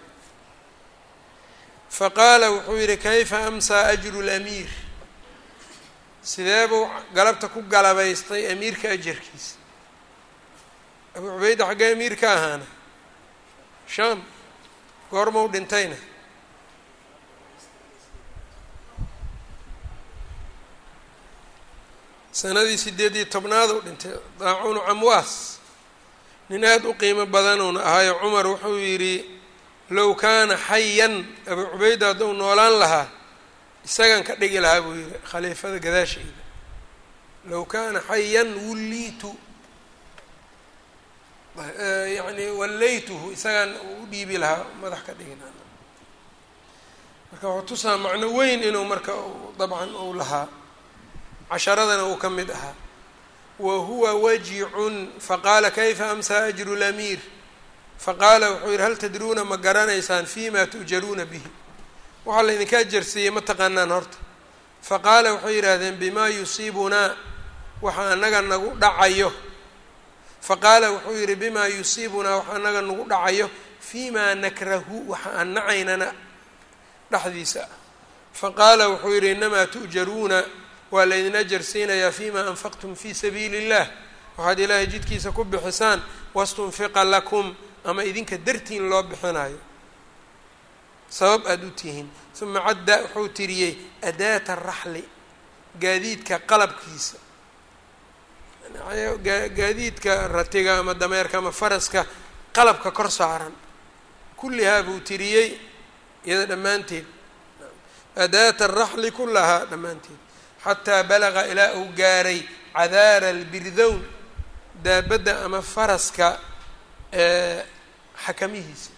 faqaala wuxuu yihi kayfa amsaa ajru lamiir sidee buu galabta ku galabaystay amiirka ajarkiisa abuu cubayda xaggee amiir ka ahaana. Shaam goormau dhintayna. Sanadii sideed iyo tobnaad u dhintay daacunu camwaas. Nin aada u qiimo badanuuna ahaayo cumar wuxuu yidhi low kaana xayan abuu cubayda hadduu noolaan lahaa isagan ka dhigi lahaa buu yihi khaliifada gadaasheyda low kaana xayan wulliitu yani wallaytuhu isagaan u dhiibi lahaa madax ka dhigi lahaa marka wuxuu tusaa macno weyn inuu marka dabcan uu lahaa. Casharadana uu ka mid ahaa. Wa huwa wajicun faqaala kayfa amsaa ajru lamiir? Faqaala wuxuu yihi hal tadruuna ma garanaysaan fima tu'jaruuna bihi waxaa laydinka ajarsiiyey ma taqaanaan horta. Faqaala waxay yidhaahdeen bimaa yusiibunaa waxa anaga nagu dhacayo. Faqaala wuxuu yihi bimaa yusiibunaa waxa anaga nagu dhacayo. Fimaa nakrahu? Waxa aan nacaynana dhexdiisa faqaala wuxuu yihi inamaa tu'jaruuna? Waa laydin ajarsiinayaa fima anfaqtum fi sabiili اllah waxaad ilaahay jidkiisa ku bixisaan wastunfiqa lakum. Ama idinka dartiin loo bixinayo sabab aada u tihiin. Uma cadda wuxuu tiriyey adaata raxli gaadiidka qalabkiisa. Gaadiidka ratiga ama dameerka ama faraska qalabka kor saaran. Kullihaa buu tiriyey iyada dhammaanteed. Adaata araxli kullahaa dhammaanteed. Xataa balaga ilaa uu gaaray cadaara albirdown daabadda ama faraska xakamihiisa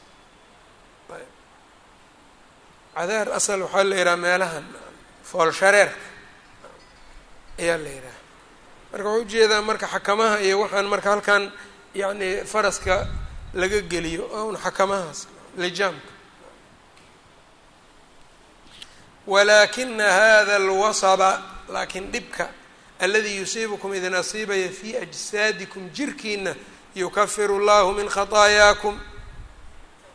cadaar asal waxaa la yidhaha meelahan foolshareerka ayaa la yidhaha. Marka waxaa u jeedaa marka xakamaha iyo waxaan marka halkan yacni faraska laga geliyo oun xakamahaas lijaamka. Walaakina hada alwasaba laakiin dhibka aladi yusiibukum idin asiibaya fi ajsaadikum jirkiina yukafiru llahu min khaطaayaakum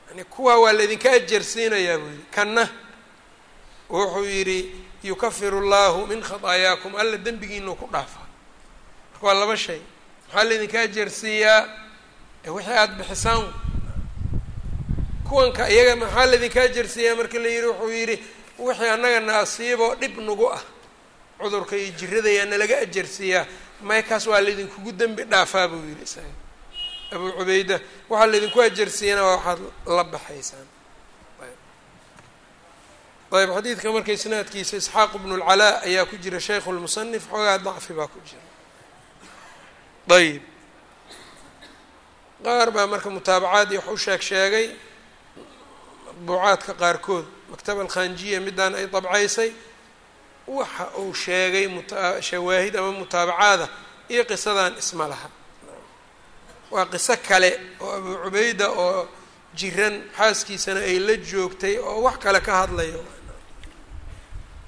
yani kuwaa waa laydinka ajarsiinayaa buu yihi kanna wuxuu yidhi yukafiru llahu min khaطaayaakum alla dembigiinau ku dhaafaa marka waa laba shay. Maxaa laydinka ajarsiiyaa wixii aada bixisaan. Kuwanka iyaga maxaa laydinka ajarsiiyaa marka la yihi wuxuu yidhi wixii annaga na asiiboo dhib nagu ah. Cudurka iyo jiradayaa nalaga ajarsiiyaa. Maykaas waa laydinkugu dembi dhaafaa buu yihi isaga abuu cubayda waxaa laydinku ajarsiiyana waxaad la baxaysaan. Ayb. Xadiidka marka isnaadkiisa isxaaq bnu lcalaa ayaa ku jira shaykhu lmusanif xoogaa dacfi baa ku jira. Ayb. Qaar baa marka mutaabacaadii wax u sheeg sheegay matbuucaadka qaarkood maktaba alkhanjiya middaan ay dabcaysay waxa uu sheegay shawaahid ama mutaabacaada iyo qisadan isma laha waa qiso kale oo abuu cubayda oo jiran xaaskiisana ay la joogtay oo wax kale ka hadlayo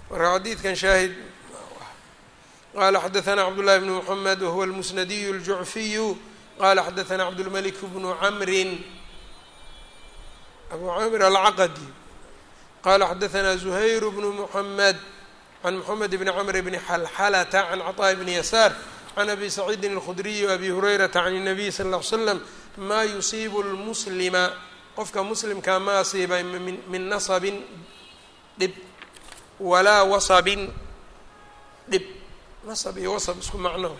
marka xadiidkan shaahid qala xadaثna cabdالlahi bn mحamed wahuwa اlmusnadiy اljucfiyu qala xadaثna cabdالmlik bnu camrin abu camr alcaqdi qala xadaثna زuhayr bnu mحamed can mحamed bni cmr bni xalxalata can cطاء bni yasaar can abi saciidin الkhudriyi وabi hurayrata can الnabiy sal اه ly slam ma yusiibu اlmuslima qofka muslimkaa ma asiibay min nasabin dhib walaa wasabin dhib nasab iyo wasab isku macno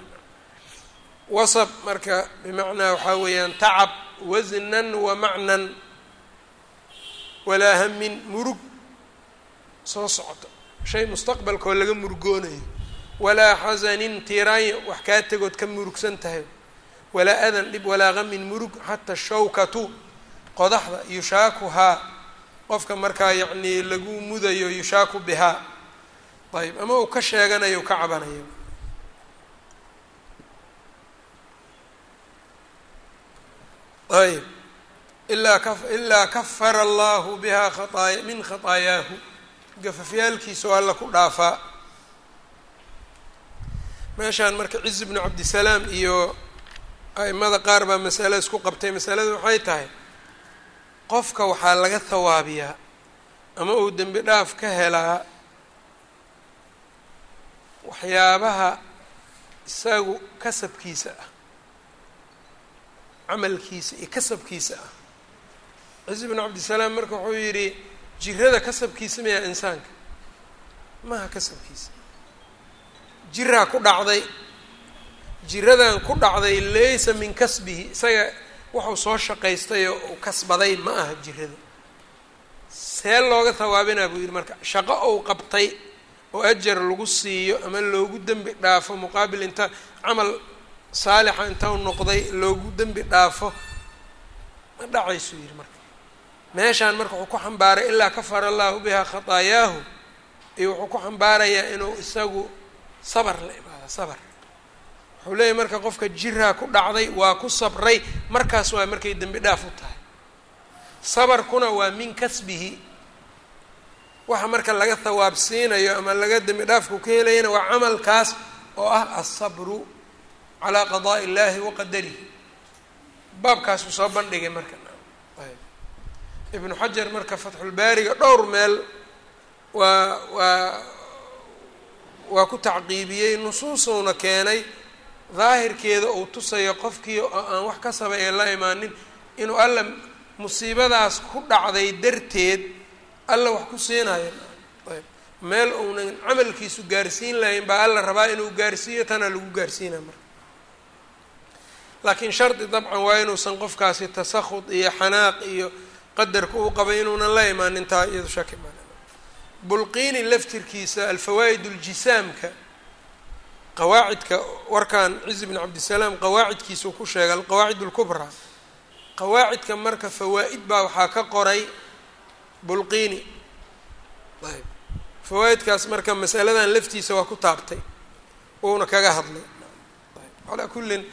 wasab marka bimacnaa waxaa weeyaan tacab wasnan wa macnan walaa hamin murug soo socoto shay mustaqbalkoo laga murugoonayo walaa xasanin tiiraanya wax kaa tegood ka murugsan tahay walaa adan dhib walaa hamin murug xata shawkatu qodaxda yushaakuhaa qofka markaa yacnii lagu mudayo yushaaku bihaa ayb ama uu ka sheeganayo ka cabanayo ayb ilaa ka ilaa kafara allahu bihaa khaطaaya min khaطaayaahu gafafyaalkiisa alla ku dhaafaa meeshaan marka ciz bnu cabdisalaam iyo aimada qaar baa masale isku qabtay. Masalada waxay tahay qofka waxaa laga hawaabiyaa ama uu dembi dhaaf ka helaa waxyaabaha isagu kasabkiisa ah camalkiisa iyo kasabkiisa ah. Ciise bnu cabdisalaam marka wuxuu yidhi jirada kasabkiisa mayaa insaanka? Maha kasabkiisa jiraa ku dhacday jiradan ku dhacday laysa min kasbihi isaga wuxuu soo shaqaystay oo uu kasbaday ma aha jirada see looga hawaabinaa buu yidhi marka shaqo ou qabtay oo ajar lagu siiyo ama loogu dembi dhaafo muqaabil inta camal saalixa inta u noqday loogu dembi dhaafo ma dhacaysuu yidhi marka. Meeshaan marka wuxuu ku xambaaray ilaa kafara allahu bihaa khataayaahu iyo wuxuu ku xambaarayaa inuu isagu sabar la imaado sabar. Wuxuu leeyahy marka qofka jiraa ku dhacday waa ku sabray markaas waa markay dembi dhaaf u tahay. Sabarkuna waa min kasbihi. Waxa marka laga hawaabsiinayo ama laga dembi dhaafku ka helayana waa camalkaas oo ah asabru calaa qadaa'i illahi wa qadarihi. Baabkaasuu soo bandhigay marka. Ibnu xajar marka fatxulbaariga dhowr meel waa waa waa ku tacqiibiyey nusuusuuna keenay daahirkeeda uu tusayo qofkii oo aan wax ka saba ee la imaanin inuu alla musiibadaas ku dhacday darteed alla wax ku siinayo ayb. Meel uunan camalkiisu gaarsiin lahayn baa alla rabaa inuu gaarsiiyo tana lagu gaarsiinaya marka. Laakiin shardi dabcan waa inuusan qofkaasi tasakhud iyo xanaaq iyo qadarka uu qabay inuunan la imaanin taa iyado shaki ma bulqiini laftirkiisa alfawaa'id uljisaamka qawaacidka warkan cizi bn cabdisalaam qawaacidkiisuu ku sheegay alqawaacid اlkubraa qawaacidka marka fawaa'id baa waxaa ka qoray bulqiini. Ayb. Fawaa'idkaas marka masaladan laftiisa waa ku taabtay uuna kaga hadlay. Calaa kullin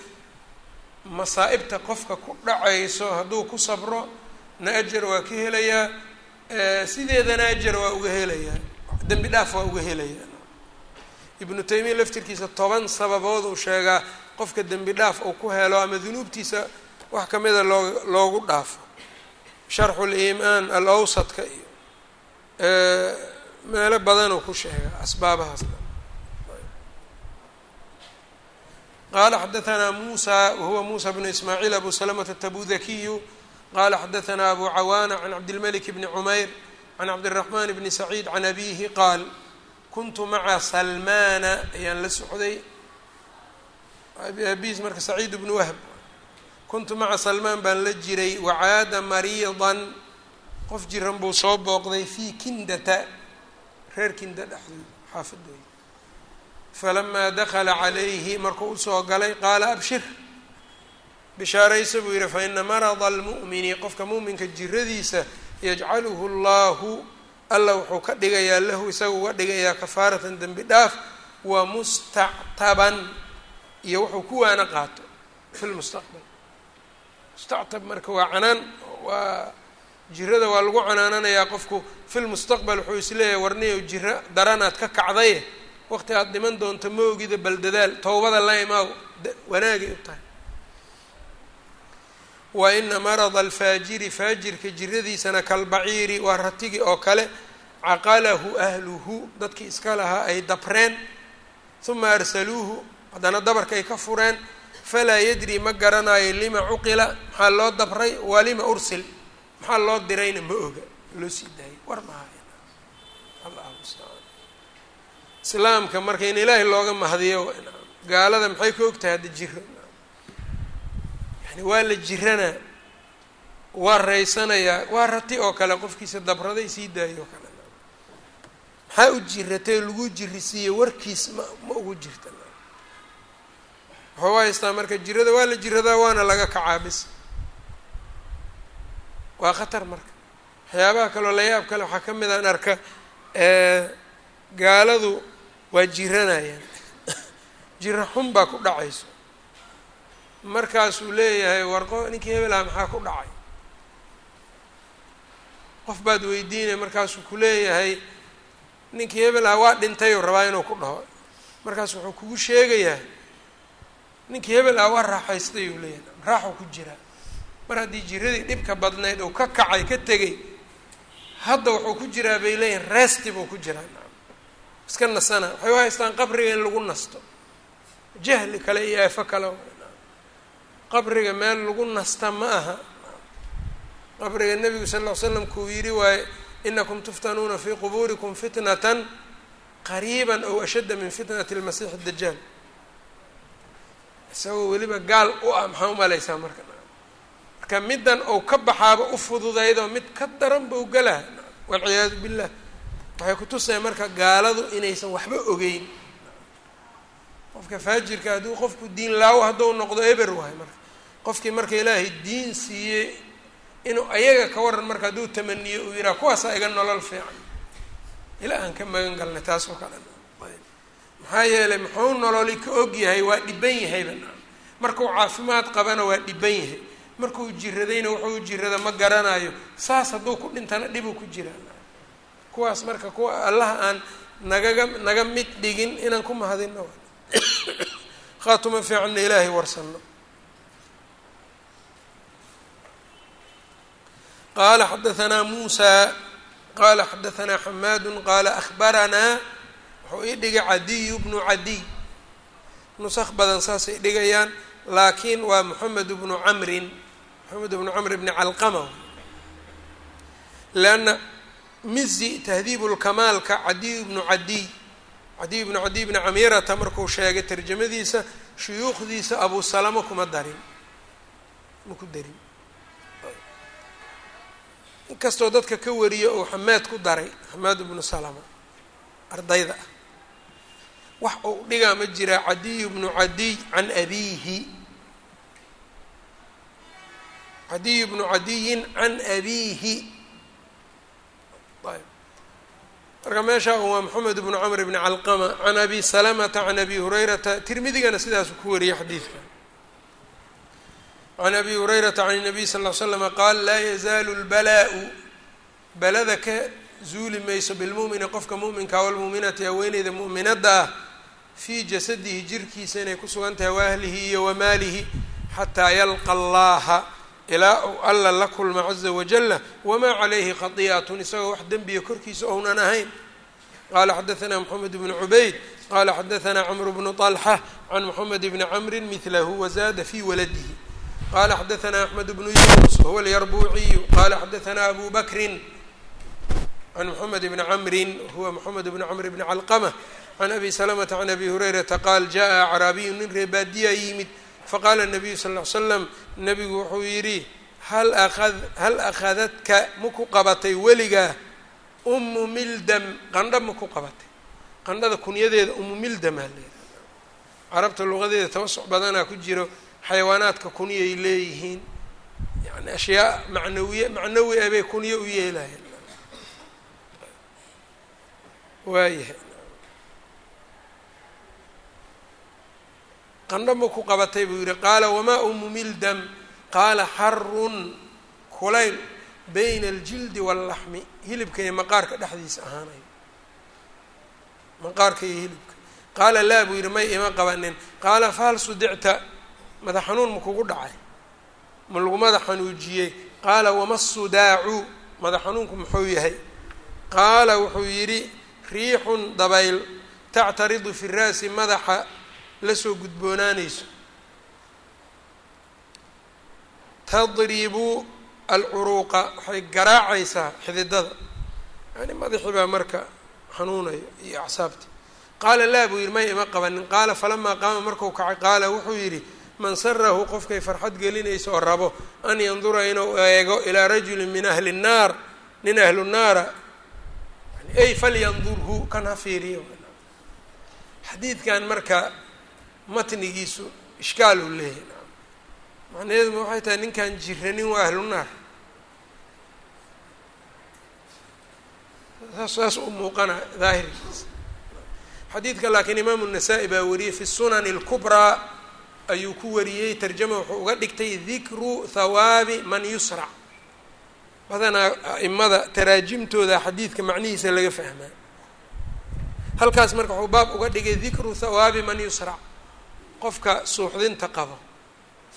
masaa'ibta qofka ku dhacayso hadduu ku sabro na ajar waa ka helayaa sideedana ajar waa uga helayaa dembi dhaaf waa uga helayaa ibnu taymiya laftirkiisa toban sababood uu sheegaa qofka dembi dhaaf uu ku helo ama dunuubtiisa wax kamida loo loogu dhaafo. Sharxu liimaan alawsadka iyo meelo badanuu ku sheegaa asbaabahaas. Qala xadaثna musa wahuwa musa bnu ismaaciil abu salamata tabudakiyu qala xadaثna abu cawaana can cabdilmalik bni cumayr can cabdiraxman bni saciid can abihi qaal kuntu maca salmaana ayaan la socday abiis marka saciid bnu wahb kuntu maca salmaan baan la jiray wacaada mariidan qof jiran buu soo booqday fii kindata reer kinda dhexdooda xaafadooda falamaa dakala calayhi markuu u soo galay qaala abshir bishaaraysa buu yihi faina marada almu'mini qofka mu'minka jiradiisa yajcaluhu llahu alla wuxuu ka dhigayaa lahu isaga uga dhigayaa kafaaratan dembi dhaaf wa mustactaban iyo wuxuu ku waana qaato fi lmustaqbal mustactab marka waa canaan waa jirada waa lagu canaananayaa qofku fil mustaqbal wuxuu is leeyahay warniyow jiro daranaad ka kacdaye waqti aada dhiman doonto ma ogida bal dadaal towbada la imaaw wanaagay u tahay wa ina marada alfaajiri faajirka jiradiisana kalbaciiri waa ratigi oo kale caqalahu ahluhu dadkii iska lahaa ay dabreen. Uma arsaluuhu haddana dabarkay ka fureen falaa yadri ma garanayo lima cuqila maxaa loo dabray? Waa lima ursil maxaa loo dirayna? Ma oga loo sii daayay war mahay allahu mustacaan islaamka marka in ilaahay looga mahdiyo gaalada maxay ka og tahay hadda jiro yani waa la jiranaa waa raysanayaa waa rati oo kale qofkiisa dabraday sii daayo oo kale. Maxaa u jiratay lagu jirisiiye warkiis ma ma ugu jirta. Waxuu haystaa marka jirada waa la jiradaa waana laga kacaa bis waa khatar marka. Waxyaabaha kaloo layaab kale waxaa ka mid aan arka gaaladu waa jiranayaan jiro xun baa ku dhacayso markaasuu leeyahay warqo ninkii hebelaha maxaa ku dhacay? Qof baad weydiinaya markaasuu ku leeyahay ninkii hebelaha waa dhintayuu rabaa inuu ku dhaho. Markaas wuxuu kugu sheegayaa ninkii hebel ah waa raaxaystay uu leeyahay. Raaxuu ku jiraa mar haddii jiradii dhibka badnayd uu ka kacay ka tegay hadda wuxuu ku jiraa bay leeyihiin reesti buu ku jiraa. Iska nasana. Waxay u haystaan qabriga in lagu nasto. Jahli kale iyo eefo kale qabriga meel lagu nasta ma aha. Qabriga nebigu sal ll ly slam kuu yidhi waaye inakum tuftanuuna fii qubuurikum fitnatan qariiban ow ashadda min fitnati lmasiix dajaal isagoo weliba gaal u ah maxaa umalaysaa marka? Marka middan ou ka baxaaba u fududaydoo mid ka daran bau galaa walciyaadu billah. Waxay kutusaya marka gaaladu inaysan waxba ogeyn qofka faajirka hadduu qofku diin laawo hadduu noqdo eber wahay marka. Qofkii marka ilaahay diin siiyey inuu ayaga ka waran marka hadduu tamaniyo uu yidhaha kuwaasaa iga nolol fiican. Ilaa aan ka magan galnay taas oo kale. Maxaa yeelay muxuu nololi ka og yahay? Waa dhiban yahayba markuu caafimaad qabana waa dhiban yahay. Markuu jiradayna wuxuu jirada ma garanayo saas hadduu ku dhintana dhibuu ku jiraa kuwaas marka kuwa allaha aan nagaga naga mid dhigin inaan ku mahadino khaatuma fiicanna ilaahay warsanno. Qala xadaanaa muusa qala xadaanaa xamaadu qaala ahbaranaa wuxuu ii dhigay cadiyu bnu cadiy nusakh badan saasay dhigayaan laakiin waa moxamed bnu camrin moxamed bnu camr bni calqama. Leanna mizi tahdiib lkamaalka cadiy bnu cadiy cadiy bnu cadiy bni camirata markuu sheegay tarjamadiisa shuyuukhdiisa abu salama kuma darin. Ma ku darin. Inkastoo dadka ka wariyo uu xamaad ku daray xamaad bnu salama ardayda. Ah wax uu dhigaa ma jiraa cadiy bnu cadiy can abiihi. Cadiy bnu cadiyin can abiihi ayb marka meesha waa moxamed bnu camr bni calqama can abi salamata can abi hurayrata tirmidigana sidaasuu ku wariyay xadiidka can abi hurayrata can الnabiy sal ll slama qaal laa yazaalu lbalaa-u balada ka zuuli mayso bilmu'mini qofka mu'minka walmu'minati haweeneyda mu'minadda ah fii jasadihi jirkiisa inay ku sugan tahay waahlihi iyo wamaalihi xataa yalqa allaha ilaa uu alla la kulma caza wajala wamaa calayhi khadi'atun isagoo wax dembiya korkiisa ounan ahayn. Qala xadaanaa moxamed bnu cubayd qala xadaanaa cmr bnu طalxa can moxamed bni camri mihlahu wazada fi waladihi. Qala xadaanaa axmed bnu yunus wahuwa alyarbuuciyu. Qala xadaanaa abu bakrin can moxamed bni camrin huwa moxamed bni camr bni calqama. Can abi salamata can abi hurayrata qaal jaءa acraabiyu nin reebaadiyaa yimid faqaala nabiyu sal l slam nabigu wuxuu yidhi hal aad hal akhadadka maku qabatay weligaa umu mildam? Qandha maku qabatay. Qandhada kunyadeeda umu mildamaa leedahay carabta luqadeeda tawasuc badanaa ku jiro xayawaanaadka kunyay leeyihiin. Yani ashyaa macnawiye macnawi ah bay kunyo u yeelayan waayahay qandho ma ku qabatay buu yihi qaala wamaa umu mildam? Qaala xarun kulayl bayna aljildi waاllaxmi hilibka iyo maqaarka dhexdiisa ahaanayo maqaarka iyo hilibka. Qaala laa buu yidhi may ima qabanin. Qaala fahal sudicta madax xanuun ma kugu dhacay? Ma lagu madax xanuujiyey? Qaala wama sudaacu? Madax xanuunku muxuu yahay? Qaala wuxuu yidhi riixun dabayl tactaridu fi raasi madaxa la soo gudboonaanayso. Tadribu alcuruuqa waxay garaacaysaa xididada. Yani madaxii baa marka xanuunayo iyo acsaabti qaala laa buu yidhi may ima qabanin. Qaala falamaa qaama marku kacay. Qaala wuxuu yidhi man sarahu qofkay farxad gelinaysa oo rabo an yandura inuu eego ilaa rajulin min ahli nnaar nin ahlu naara. Ay falyandurhu kan ha fiiriyo. Xadiidkan marka matnigiisu ishkaal uu leeyahy macnaheeduma waxay tahay ninkan jiranin waa ahlu naar. Saas u muuqana daahirkiisa. Xadiidka laakiin imaamu nasaa-i baa wariyey fi sunani اlkubraa ayuu ku wariyey tarjama wuxuu uga dhigtay dikru hawaabi man yusrac badanaa a'imada taraajimtooda xadiidka macnihiisa laga fahmaa. Halkaas marka wuxuu baab uga dhigay dikru hawaabi man yusrac qofka suuxdinta qabo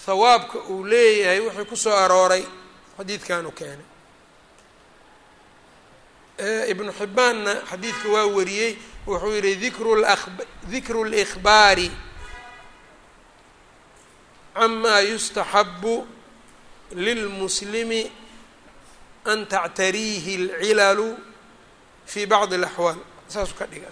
hawaabka uu leeyahay wixii kusoo arooray xadiidkanu keenay ibnu xibbaanna xadiidka waa wariyey wuxuu yihi dikru dikru اlإkhbaari cama yustaxabu lilmuslimi an tactariihi اlcilalu fi bacdi اlaxwaal saasuu ka dhiga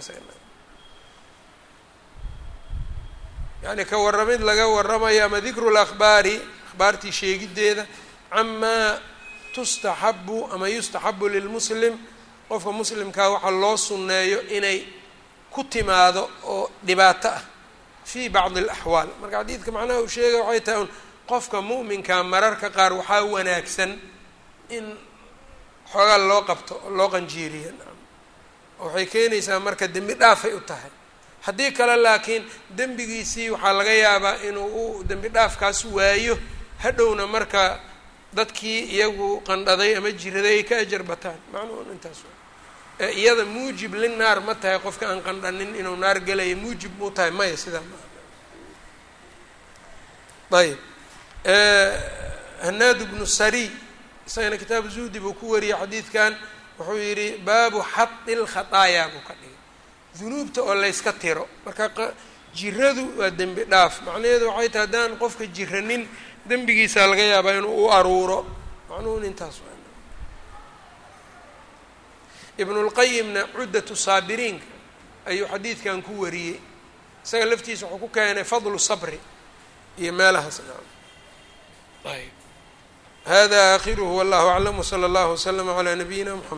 yani ka warramid laga warramayo ama dikru اlأkhbaari akhbaartii sheegiddeeda camaa tustaxabu ama yustaxabu lilmuslim. Qofka muslimkaa waxaa loo sunneeyo inay ku timaado oo dhibaato ah fii bacdi alaxwaal. Marka xadiidka macnaha uu sheegay waxay tahay un qofka mu'minkaa mararka qaar waxaa wanaagsan in xoogaa loo qabto oo loo qanjiiriyo waxay keenaysaa marka dembi dhaafay u tahay haddii kale laakiin dembigiisii waxaa laga yaabaa inuu u dembi dhaafkaas waayo hadhowna marka dadkii iyagu qandhaday ama jiraday ay ka ajar bataan. Macnuhun intaas ee iyada muujib linaar ma tahay qofka aan qandhanin inuu naar gelayo muujib mu tahay? Maya sidaa ma ayb hanaad bnu sari isagana kitaabu zuhdi buu ku wariyey xadiidkan. Wuxuu yidhi baabu xadi lkhataayaa buu ka dhigay dunuubta oo layska tiro. Marka jiradu waa dembi dhaaf. Macnaheedu waxay tahay haddaan qofka jiranin dembigiisa laga yaabaa inuu u aruuro. Macnuhun intaas ibnulqayimna cuddatu saabiriinka ayuu xadiidkan ku wariyey. Isaga laftiisa wuxuu ku keenay fadlu sabri iyo meelahaas naam. Ayb hada aakhiruhu wallahu aclam wsala allahu waslama calaa nabiyina mxamed